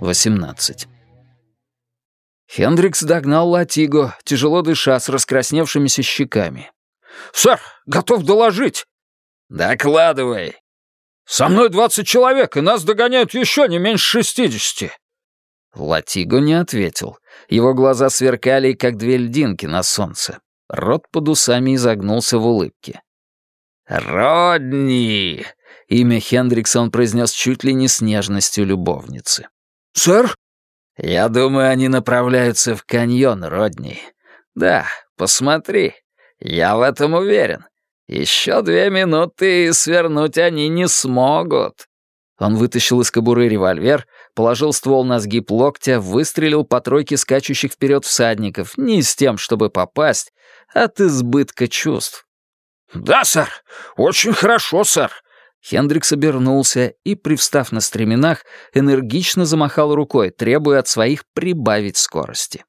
18. Хендрикс догнал Латиго, тяжело дыша, с раскрасневшимися щеками. «Сэр, готов доложить!» «Докладывай!» «Со мной двадцать человек, и нас догоняют еще не меньше шестидесяти!» Латиго не ответил. Его глаза сверкали, как две льдинки на солнце. Рот под усами изогнулся в улыбке. «Родни!» — имя Хендрикса он произнес чуть ли не с нежностью любовницы. «Сэр?» «Я думаю, они направляются в каньон, Родни. Да, посмотри, я в этом уверен. Еще две минуты, и свернуть они не смогут». Он вытащил из кобуры револьвер, положил ствол на сгиб локтя, выстрелил по тройке скачущих вперед всадников, не с тем, чтобы попасть, от избытка чувств. «Да, сэр, очень хорошо, сэр». Хендрикс обернулся и, привстав на стременах, энергично замахал рукой, требуя от своих прибавить скорости.